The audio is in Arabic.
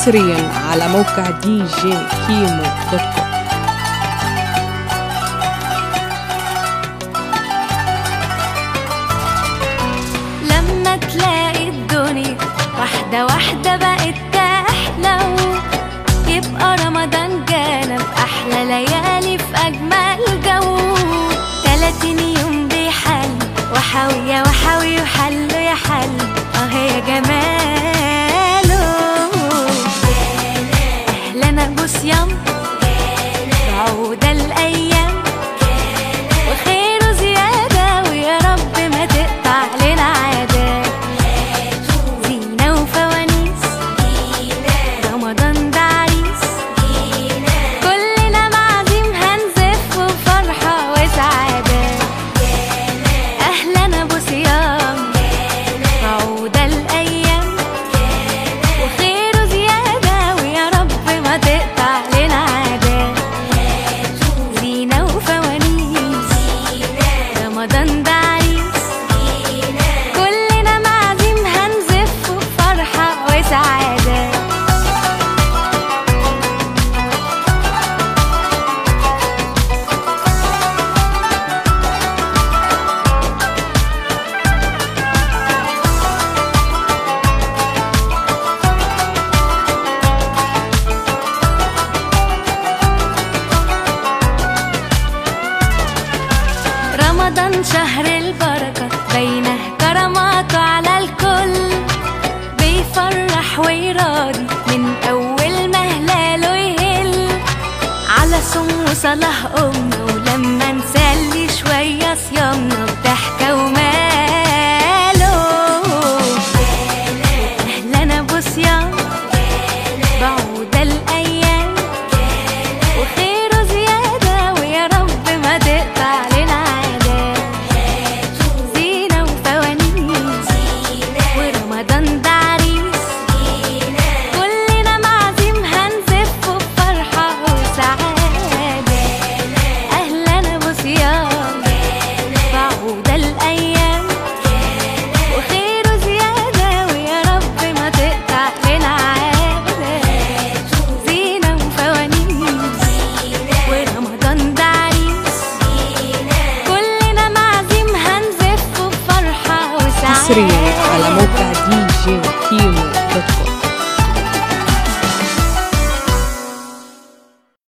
حصريا على موقع دي جي كيمو dot com. لما تلاقي الدنيا واحدة واحدة بقت تحلو يبقى رمضان جانا بأحلى ليالي في أجمل جو. تلاتين يوم بيحل وحاوية Sebastian عريس كلنا معازيم هنزف وفرحة وسعادة رمضان شهر البركة بينه كرماته على الكل. بيفرح ويراضي من أول ما هلاله يهل على صوم وصلاة المصري على موقع دي جي كيمو دوت كوم